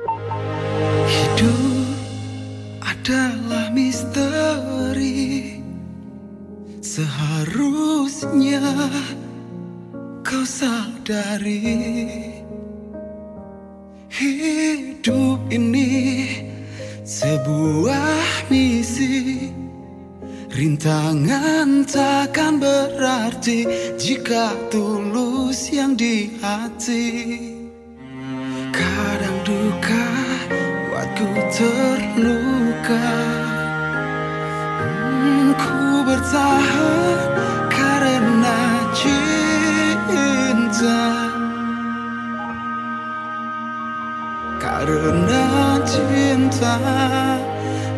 Hidup adalah misteri. Seharusnya kau sadari Hidup ini sebuah misi. Rintangan takkan berarti jika tulus yang di hati terluka. Hmm, Ku bertahan karena cinta. Karena cinta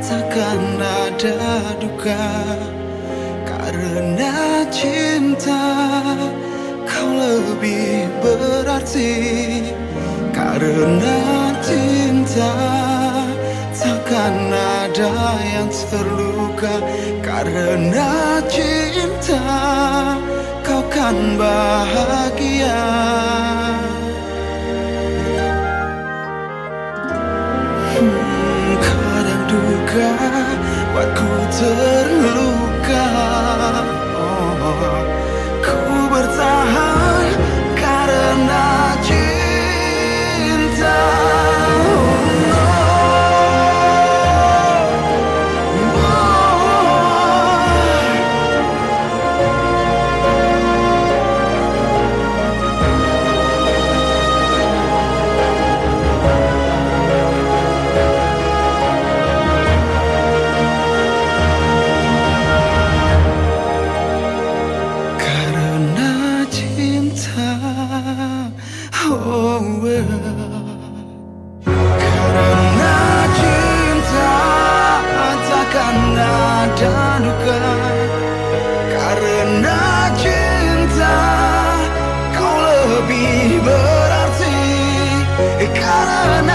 takkan ada duka. Karena cinta kau lebih berarti. Karena takkan ada yang terluka Karena cinta. Kau kan bahagia. Hmm, Kadang duka buatku terluka Karena cinta